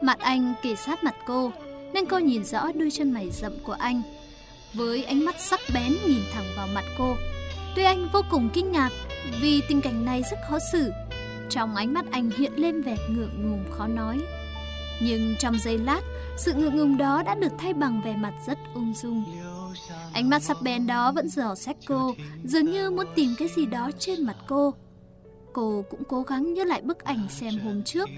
Mặt anh kề sát mặt cô, nên cô nhìn rõ đôi chân mày rậm của anh. Với ánh mắt sắc bén nhìn thẳng vào mặt cô. Tuy anh vô cùng kinh ngạc vì tình cảnh này rất khó xử. Trong ánh mắt anh hiện lên vẻ ngượng ngùng khó nói. Nhưng trong giây lát, sự ngượng ngùng đó đã được thay bằng vẻ mặt rất ung dung. Ánh mắt sắc bén đó vẫn dò xét cô, dường như muốn tìm cái gì đó trên mặt cô. Cô cũng cố gắng nhớ lại bức ảnh xem hôm trước,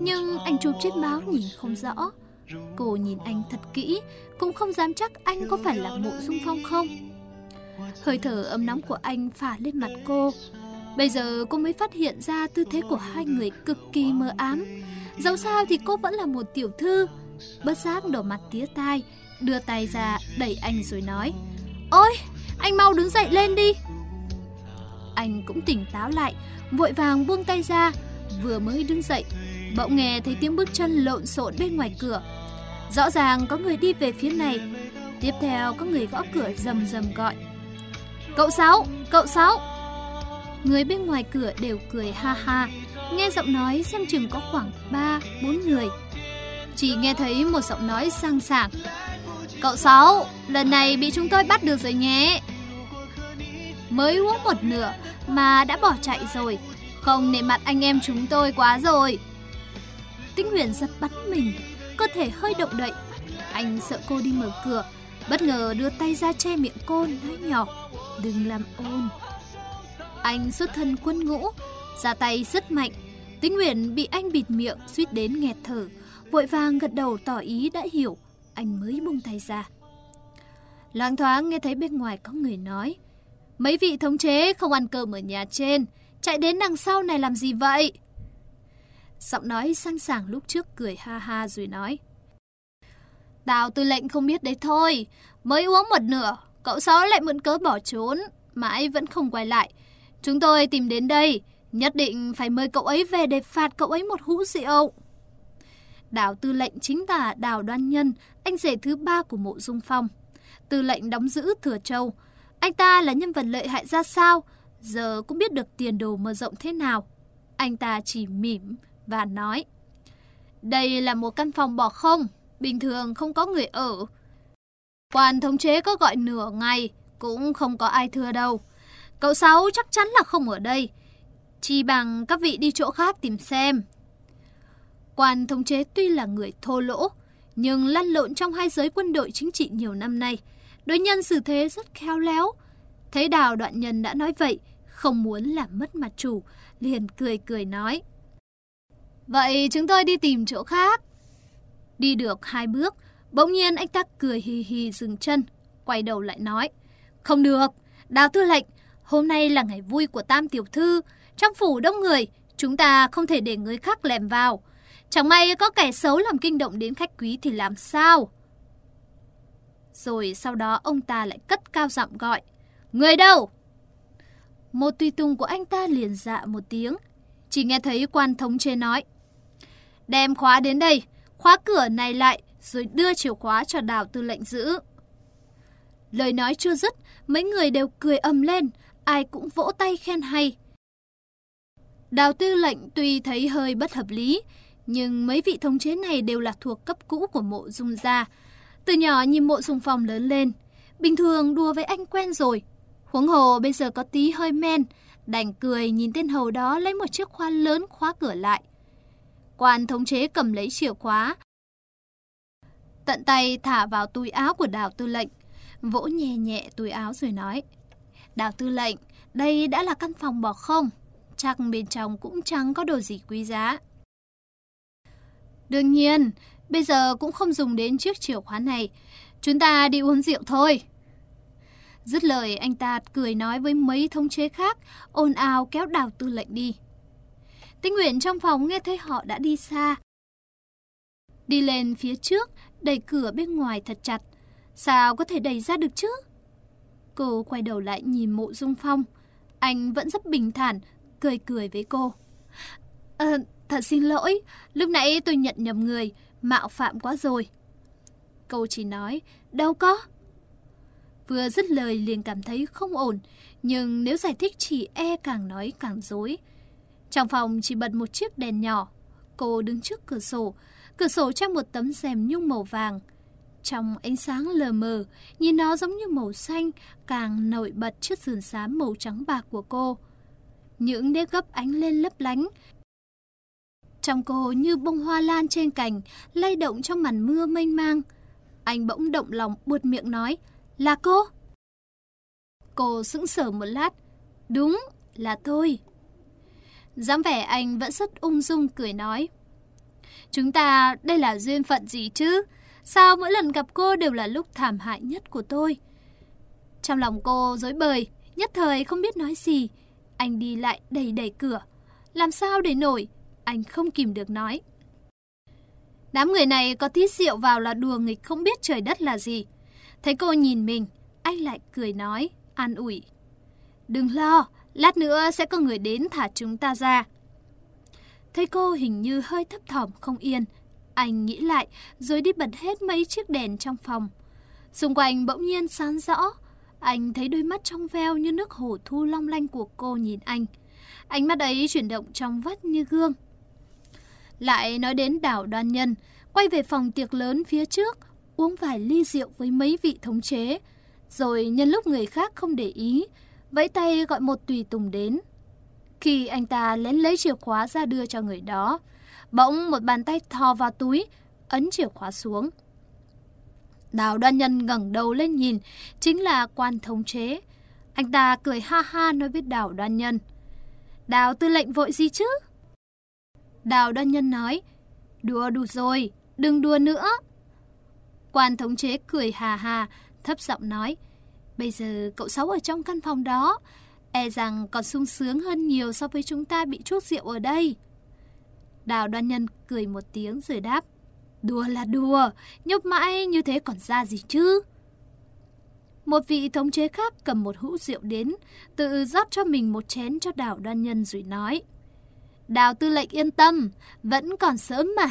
nhưng anh chụp trên báo nhìn không rõ. Cô nhìn anh thật kỹ, cũng không dám chắc anh có phải là mộ dung phong không. Hơi thở ấm nóng của anh phả lên mặt cô. Bây giờ cô mới phát hiện ra tư thế của hai người cực kỳ mờ ám. Dẫu sao thì cô vẫn là một tiểu thư. Bất giác đổ mặt tía tai, đưa tay ra đẩy anh rồi nói Ôi, anh mau đứng dậy lên đi anh cũng tỉnh táo lại, vội vàng buông tay ra Vừa mới đứng dậy, bỗng nghe thấy tiếng bước chân lộn xộn bên ngoài cửa. Rõ ràng có người đi về phía này. Tiếp theo có người gõ cửa rầm rầm gọi. Cậu Sáu, cậu Sáu. Người bên ngoài cửa đều cười ha ha Nghe giọng nói xem chừng có khoảng 3, 4 người. Chỉ nghe thấy một giọng nói sang sảng. Cậu Sáu, lần này bị chúng tôi bắt được rồi nhé. Mới uống một nửa mà đã bỏ chạy rồi. Không nể mặt anh em chúng tôi quá rồi. Tinh Huyền giật bắn mình, cơ thể hơi động đậy. Anh sợ cô đi mở cửa, bất ngờ đưa tay ra che miệng cô nói nhỏ, đừng làm ồn. Anh xuất thân quân ngũ, ra tay rất mạnh. Tinh Huyền bị anh bịt miệng, suýt đến nghẹt thở, vội vàng gật đầu tỏ ý đã hiểu anh mới buông tay ra. Loáng thoáng nghe thấy bên ngoài có người nói, mấy vị thống chế không ăn cơm ở nhà trên, chạy đến đằng sau này làm gì vậy? Giọng nói sẵn sàng lúc trước cười ha ha rồi nói. Đào tư lệnh không biết đấy thôi, mới uống một nửa, cậu sáu lại mượn cớ bỏ trốn, mãi vẫn không quay lại. Chúng tôi tìm đến đây, nhất định phải mời cậu ấy về để phạt cậu ấy một hũ rượu. Đào tư lệnh chính là Đào Đoan Nhân, anh rể thứ ba của mộ Dung Phong. Tư lệnh đóng giữ Thừa Châu. Anh ta là nhân vật lợi hại ra sao, giờ cũng biết được tiền đồ mở rộng thế nào. Anh ta chỉ mỉm và nói. Đây là một căn phòng bỏ không, bình thường không có người ở. Quan thống chế có gọi nửa ngày, cũng không có ai thưa đâu. Cậu Sáu chắc chắn là không ở đây. Chỉ bằng các vị đi chỗ khác tìm xem. Quan thống chế tuy là người thô lỗ, nhưng lăn lộn trong hai giới quân đội chính trị nhiều năm nay. Đối nhân xử thế rất khéo léo. Thấy đào đoạn nhân đã nói vậy, không muốn làm mất mặt chủ, liền cười cười nói. Vậy chúng tôi đi tìm chỗ khác. Đi được hai bước, bỗng nhiên anh ta cười hì hì dừng chân, quay đầu lại nói. Không được, đào tư lệnh, hôm nay là ngày vui của tam tiểu thư, trong phủ đông người, chúng ta không thể để người khác lèm vào. Chẳng may có kẻ xấu làm kinh động đến khách quý thì làm sao? Rồi sau đó ông ta lại cất cao giọng gọi. Người đâu? Một tùy tùng của anh ta liền dạ một tiếng. Chỉ nghe thấy quan thống chế nói. Đem khóa đến đây, khóa cửa này lại, rồi đưa chìa khóa cho đào tư lệnh giữ. Lời nói chưa dứt, mấy người đều cười ầm lên, ai cũng vỗ tay khen hay. Đào tư lệnh tuy thấy hơi bất hợp lý, nhưng mấy vị thống chế này đều là thuộc cấp cũ của mộ dung gia. Từ nhỏ nhìn mộ sùng phong lớn lên, bình thường đùa với anh quen rồi. Huống hồ bây giờ có tí hơi men, đành cười nhìn tên hầu đó lấy một chiếc khóa lớn khóa cửa lại. Quan thống chế cầm lấy chìa khóa, tận tay thả vào túi áo của đào tư lệnh, vỗ nhẹ nhẹ túi áo rồi nói. Đào tư lệnh, đây đã là căn phòng bỏ không? Chắc bên trong cũng chẳng có đồ gì quý giá. Đương nhiên, bây giờ cũng không dùng đến chiếc chìa khóa này. Chúng ta đi uống rượu thôi. Dứt lời anh ta cười nói với mấy thống chế khác, ồn ào kéo đào tư lệnh đi. Tinh Nguyện trong phòng nghe thấy họ đã đi xa. Đi lên phía trước, đẩy cửa bên ngoài thật chặt. Sao có thể đẩy ra được chứ? Cô quay đầu lại nhìn mộ dung phong. Anh vẫn rất bình thản, cười cười với cô. À, Thật xin lỗi, lúc nãy tôi nhận nhầm người, mạo phạm quá rồi. Cô chỉ nói, đâu có. Vừa dứt lời liền cảm thấy không ổn, nhưng nếu giải thích chỉ e càng nói càng dối. Trong phòng chỉ bật một chiếc đèn nhỏ. Cô đứng trước cửa sổ, cửa sổ trang một tấm rèm nhung màu vàng. Trong ánh sáng lờ mờ, nhìn nó giống như màu xanh, càng nổi bật trước sườn xám màu trắng bạc của cô. Những nếp gấp ánh lên lấp lánh. Trong cô như bông hoa lan trên cành, lay động trong màn mưa mênh mang. Anh bỗng động lòng buột miệng nói, là cô? Cô sững sờ một lát, đúng, là tôi. dáng vẻ anh vẫn rất ung dung cười nói. Chúng ta đây là duyên phận gì chứ? Sao mỗi lần gặp cô đều là lúc thảm hại nhất của tôi? Trong lòng cô dối bời, nhất thời không biết nói gì. Anh đi lại đầy đẩy cửa. Làm sao để nổi? Anh không kìm được nói. Đám người này có tí rượu vào là đùa nghịch không biết trời đất là gì. Thấy cô nhìn mình, anh lại cười nói, an ủi. Đừng lo, lát nữa sẽ có người đến thả chúng ta ra. Thấy cô hình như hơi thấp thỏm không yên, anh nghĩ lại rồi đi bật hết mấy chiếc đèn trong phòng. Xung quanh bỗng nhiên sáng rõ, anh thấy đôi mắt trong veo như nước hồ thu long lanh của cô nhìn anh. Ánh mắt ấy chuyển động trong vắt như gương. Lại nói đến đảo đoan nhân, quay về phòng tiệc lớn phía trước, uống vài ly rượu với mấy vị thống chế. Rồi nhân lúc người khác không để ý, vẫy tay gọi một tùy tùng đến. Khi anh ta lén lấy chìa khóa ra đưa cho người đó, bỗng một bàn tay thò vào túi, ấn chìa khóa xuống. Đào đoan nhân ngẩng đầu lên nhìn, chính là quan thống chế. Anh ta cười ha ha nói với đào đoan nhân. Đào tư lệnh vội gì chứ? Đào đoan nhân nói, đùa đủ rồi, đừng đùa nữa. Quan thống chế cười hà hà, thấp giọng nói, bây giờ cậu Sáu ở trong căn phòng đó, e rằng còn sung sướng hơn nhiều so với chúng ta bị chuốc rượu ở đây. Đào đoan nhân cười một tiếng rồi đáp, đùa là đùa, nhúc mãi như thế còn ra gì chứ? Một vị thống chế khác cầm một hũ rượu đến, tự rót cho mình một chén cho đào đoan nhân rồi nói. Đào tư lệnh yên tâm, vẫn còn sớm mà.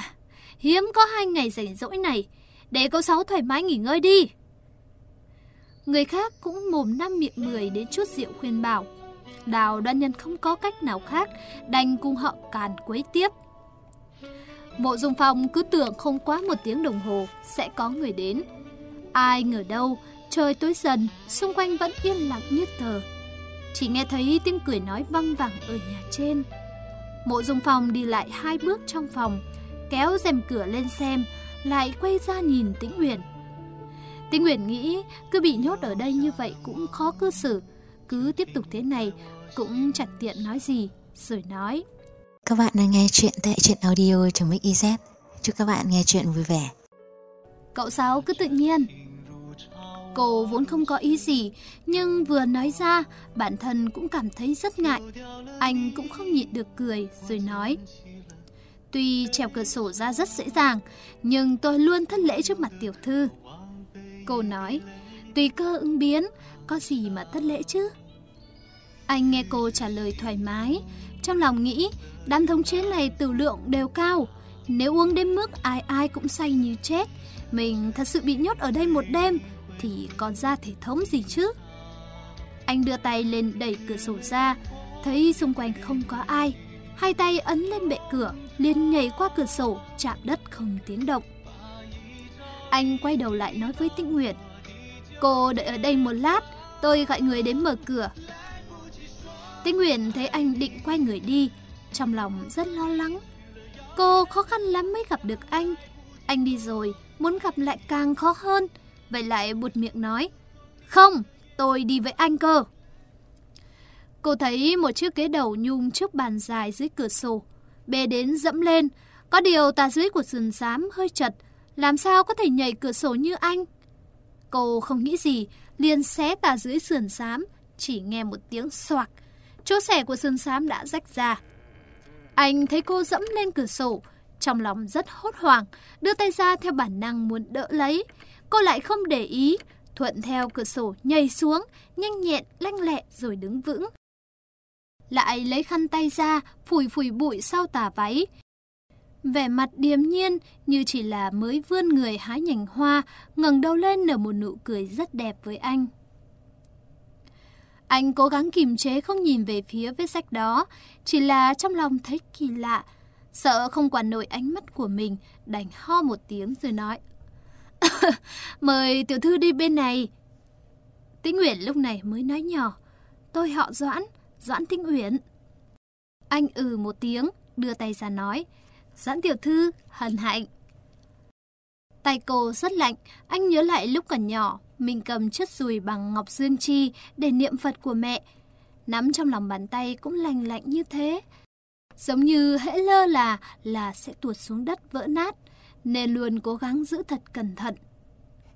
Hiếm có hai ngày rảnh rỗi này, để cô Sáu thoải mái nghỉ ngơi đi. Người khác cũng mồm năm miệng mười đến chút rượu khuyên bảo. Đào đoan nhân không có cách nào khác, đành cùng họ càn quấy tiếp. Mộ dung phong cứ tưởng không quá một tiếng đồng hồ sẽ có người đến. Ai ngờ đâu, trời tối dần, xung quanh vẫn yên lặng như tờ. Chỉ nghe thấy tiếng cười nói văng vẳng ở nhà trên. Mộ dung phong đi lại hai bước trong phòng, kéo rèm cửa lên xem, lại quay ra nhìn Tĩnh Uyển. Tĩnh Uyển nghĩ cứ bị nhốt ở đây như vậy cũng khó cư xử, cứ tiếp tục thế này cũng chẳng tiện nói gì, rồi nói. Các bạn đang nghe chuyện tại truyện audio trong Mix Chúc các bạn nghe chuyện vui vẻ. Cậu Sáu cứ tự nhiên. Cô vốn không có ý gì, nhưng vừa nói ra, bản thân cũng cảm thấy rất ngại. Anh cũng không nhịn được cười, rồi nói. Tuy trèo cửa sổ ra rất dễ dàng, nhưng tôi luôn thất lễ trước mặt tiểu thư. Cô nói, tùy cơ ứng biến, có gì mà thất lễ chứ? Anh nghe cô trả lời thoải mái, trong lòng nghĩ đám thống chế này tử lượng đều cao. Nếu uống đến mức ai ai cũng say như chết, mình thật sự bị nhốt ở đây một đêm, thì còn ra thể thống gì chứ? Anh đưa tay lên đẩy cửa sổ ra, thấy xung quanh không có ai. Hai tay ấn lên bệ cửa, liền nhảy qua cửa sổ, chạm đất không tiếng động. Anh quay đầu lại nói với Tĩnh Nguyệt. Cô đợi ở đây một lát, tôi gọi người đến mở cửa. Tĩnh Nguyệt thấy anh định quay người đi, trong lòng rất lo lắng. Cô khó khăn lắm mới gặp được anh. Anh đi rồi, muốn gặp lại càng khó hơn. Vậy lại buột miệng nói, không, tôi đi với anh cơ. Cô thấy một chiếc ghế đầu nhung trước bàn dài dưới cửa sổ. Bê đến dẫm lên, có điều tà dưới của sườn xám hơi chật, làm sao có thể nhảy cửa sổ như anh? Cô không nghĩ gì, liền xé tà dưới sườn xám, chỉ nghe một tiếng soạc. Chỗ xẻ của sườn xám đã rách ra. Anh thấy cô dẫm lên cửa sổ, trong lòng rất hốt hoảng, đưa tay ra theo bản năng muốn đỡ lấy. Cô lại không để ý, thuận theo cửa sổ nhảy xuống, nhanh nhẹn, lanh lẹ rồi đứng vững. Lại lấy khăn tay ra, phủi phủi bụi sau tà váy. Vẻ mặt điềm nhiên như chỉ là mới vươn người hái nhành hoa, ngẩng đầu lên nở một nụ cười rất đẹp với anh. Anh cố gắng kìm chế không nhìn về phía vết sách đó, chỉ là trong lòng thấy kỳ lạ. Sợ không quản nổi ánh mắt của mình, đành ho một tiếng rồi nói. Mời tiểu thư đi bên này. Tĩnh Uyển lúc này mới nói nhỏ. Tôi họ Doãn, Doãn Tĩnh Uyển. Anh ừ một tiếng, đưa tay ra nói. Doãn tiểu thư, hân hạnh. Tay cô rất lạnh, anh nhớ lại lúc còn nhỏ, mình cầm chiếc dùi bằng ngọc dương chi để niệm Phật của mẹ. Nắm trong lòng bàn tay cũng lành lạnh như thế. Giống như hễ lơ là là sẽ tuột xuống đất vỡ nát, nên luôn cố gắng giữ thật cẩn thận.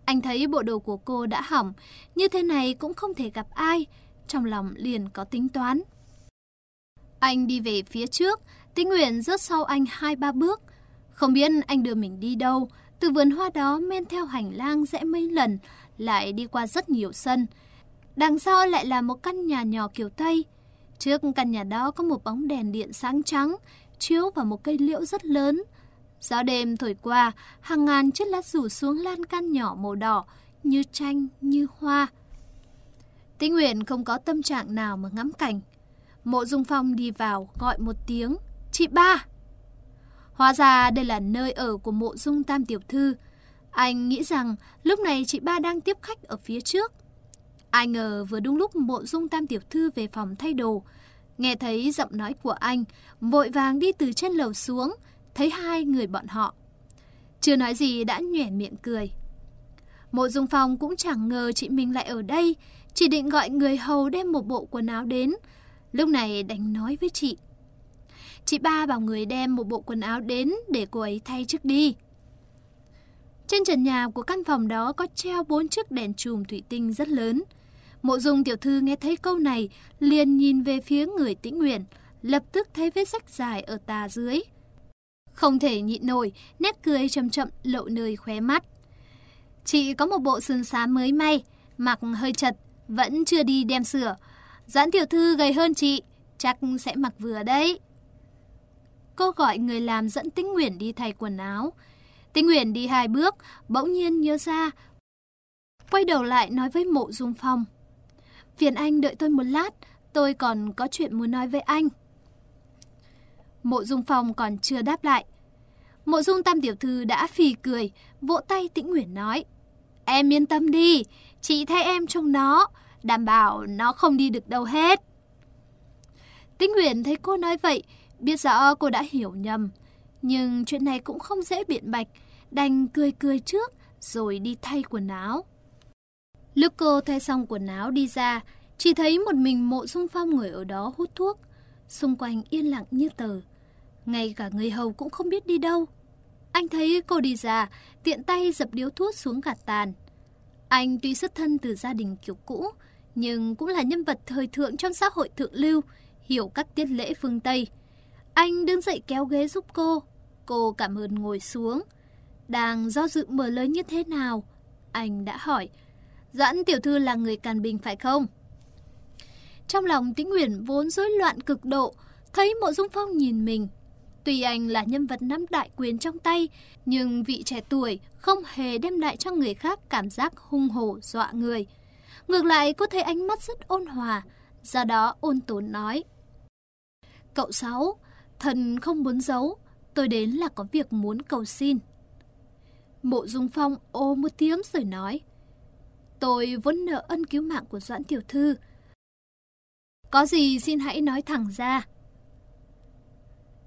Anh thấy bộ đồ của cô đã hỏng, như thế này cũng không thể gặp ai, trong lòng liền có tính toán. Anh đi về phía trước, Tĩnh Nguyện rớt sau anh hai ba bước. Không biết anh đưa mình đi đâu, từ vườn hoa đó men theo hành lang rẽ mấy lần, lại đi qua rất nhiều sân. Đằng sau lại là một căn nhà nhỏ kiểu Tây. Trước căn nhà đó có một bóng đèn điện sáng trắng, chiếu vào một cây liễu rất lớn. Gió đêm thổi qua, hàng ngàn chiếc lá rủ xuống lan can nhỏ màu đỏ, như tranh, như hoa. Tĩnh Nguyện không có tâm trạng nào mà ngắm cảnh. Mộ Dung Phong đi vào gọi một tiếng, chị ba. Hóa ra đây là nơi ở của mộ Dung Tam Tiểu Thư. Anh nghĩ rằng lúc này chị ba đang tiếp khách ở phía trước. Ai ngờ vừa đúng lúc mộ Dung Tam Tiểu Thư về phòng thay đồ. Nghe thấy giọng nói của anh, vội vàng đi từ trên lầu xuống, thấy hai người bọn họ. Chưa nói gì đã nhỏe miệng cười. Mộ Dung Phong cũng chẳng ngờ chị mình lại ở đây, chỉ định gọi người hầu đem một bộ quần áo đến. Lúc này đành nói với chị. Chị ba bảo người đem một bộ quần áo đến để cô ấy thay trước đi. Trên trần nhà của căn phòng đó có treo bốn chiếc đèn chùm thủy tinh rất lớn. Mộ dung tiểu thư nghe thấy câu này, liền nhìn về phía người tĩnh nguyện, lập tức thấy vết sách dài ở tà dưới. Không thể nhịn nổi, nét cười chậm chậm lộ nơi khóe mắt. Chị có một bộ sườn xám mới may, mặc hơi chật, vẫn chưa đi đem sửa. Doãn tiểu thư gầy hơn chị, chắc sẽ mặc vừa đấy. Cô gọi người làm dẫn Tĩnh Nguyễn đi thay quần áo. Tĩnh Nguyễn đi hai bước, bỗng nhiên nhớ ra. Quay đầu lại nói với mộ dung phong. Phiền anh đợi tôi một lát, tôi còn có chuyện muốn nói với anh. Mộ dung phong còn chưa đáp lại. Mộ dung tam tiểu thư đã phì cười, vỗ tay Tĩnh Nguyễn nói. Em yên tâm đi, chị thay em trông nó, đảm bảo nó không đi được đâu hết. Tĩnh Nguyễn thấy cô nói vậy, biết rõ cô đã hiểu nhầm. Nhưng chuyện này cũng không dễ biện bạch, đành cười cười trước rồi đi thay quần áo. Lúc cô thay xong quần áo đi ra, chỉ thấy một mình mộ dung phong ngồi ở đó hút thuốc. Xung quanh yên lặng như tờ. Ngay cả người hầu cũng không biết đi đâu. Anh thấy cô đi ra, tiện tay dập điếu thuốc xuống gạt tàn. Anh tuy xuất thân từ gia đình kiểu cũ, nhưng cũng là nhân vật thời thượng trong xã hội thượng lưu, hiểu các tiết lễ phương Tây. Anh đứng dậy kéo ghế giúp cô. Cô cảm ơn ngồi xuống. Đang do dự mở lời như thế nào? Anh đã hỏi. Doãn tiểu thư là người Càn Bình phải không? Trong lòng tĩnh Nguyễn vốn rối loạn cực độ, thấy mộ dung phong nhìn mình. Tuy anh là nhân vật nắm đại quyền trong tay, nhưng vị trẻ tuổi không hề đem lại cho người khác cảm giác hung hổ dọa người. Ngược lại cô thấy ánh mắt rất ôn hòa, do đó ôn tồn nói. Cậu Sáu, thần không muốn giấu, tôi đến là có việc muốn cầu xin. Mộ Dung Phong ô một tiếng rồi nói. Tôi vẫn nợ ân cứu mạng của Doãn Tiểu Thư. Có gì xin hãy nói thẳng ra.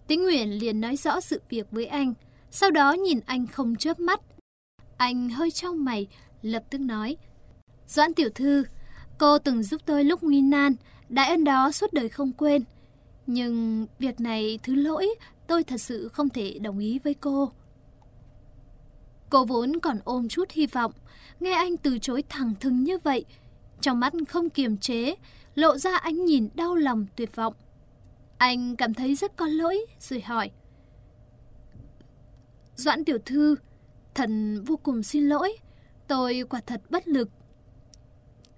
Tĩnh Nguyễn liền nói rõ sự việc với anh, sau đó nhìn anh không chớp mắt. Anh hơi trong mày, lập tức nói. Doãn Tiểu Thư, cô từng giúp tôi lúc nguy nan, đại ân đó suốt đời không quên. Nhưng việc này thứ lỗi, tôi thật sự không thể đồng ý với cô. Cô vốn còn ôm chút hy vọng, nghe anh từ chối thẳng thừng như vậy. Trong mắt không kiềm chế, lộ ra ánh nhìn đau lòng tuyệt vọng. Anh cảm thấy rất có lỗi, rồi hỏi. Doãn tiểu thư, thần vô cùng xin lỗi, tôi quả thật bất lực.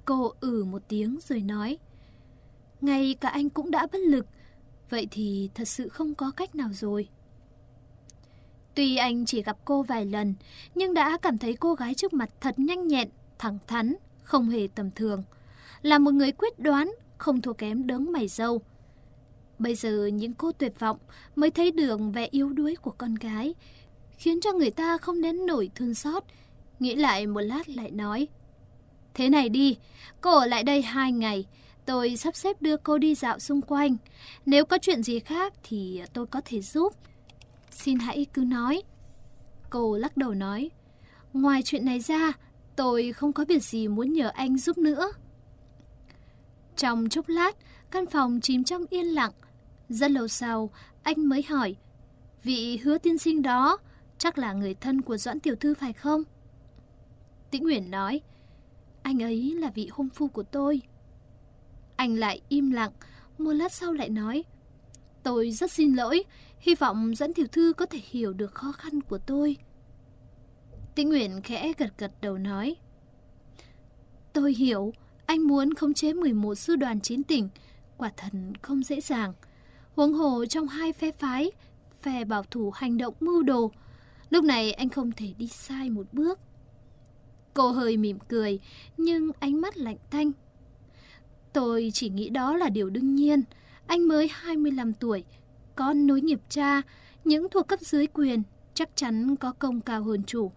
Cô ử một tiếng rồi nói. Ngay cả anh cũng đã bất lực, vậy thì thật sự không có cách nào rồi. Tuy anh chỉ gặp cô vài lần, nhưng đã cảm thấy cô gái trước mặt thật nhanh nhẹn, thẳng thắn, không hề tầm thường. Là một người quyết đoán, không thua kém đấng mày dâu. Bây giờ những cô tuyệt vọng mới thấy được vẻ yếu đuối của con gái, khiến cho người ta không nén nổi thương xót. Nghĩ lại một lát lại nói, Thế này đi, cô ở lại đây hai ngày, tôi sắp xếp đưa cô đi dạo xung quanh. Nếu có chuyện gì khác thì tôi có thể giúp. Xin hãy cứ nói. Cô lắc đầu nói, ngoài chuyện này ra, tôi không có việc gì muốn nhờ anh giúp nữa. Trong chốc lát, căn phòng chìm trong yên lặng. Rất lâu sau, anh mới hỏi, vị hứa tiên sinh đó chắc là người thân của Doãn Tiểu Thư phải không? Tĩnh Nguyễn nói, anh ấy là vị hôn phu của tôi. Anh lại im lặng, một lát sau lại nói, tôi rất xin lỗi, hy vọng Doãn Tiểu Thư có thể hiểu được khó khăn của tôi. Tĩnh Nguyễn khẽ gật gật đầu nói, tôi hiểu, anh muốn khống chế 11 sư đoàn chiến tỉnh, quả thật không dễ dàng. Huống hồ trong hai phe phái, phe bảo thủ hành động mưu đồ, lúc này anh không thể đi sai một bước. Cô hơi mỉm cười, nhưng ánh mắt lạnh tanh. Tôi chỉ nghĩ đó là điều đương nhiên. Anh mới 25 tuổi, con nối nghiệp cha, những thuộc cấp dưới quyền chắc chắn có công cao hơn chủ.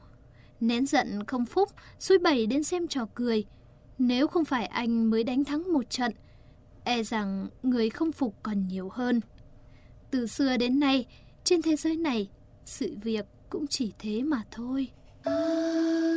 Nén giận không phúc, xui bày đến xem trò cười. Nếu không phải anh mới đánh thắng một trận, e rằng người không phục còn nhiều hơn. Từ xưa đến nay, trên thế giới này, sự việc cũng chỉ thế mà thôi. À...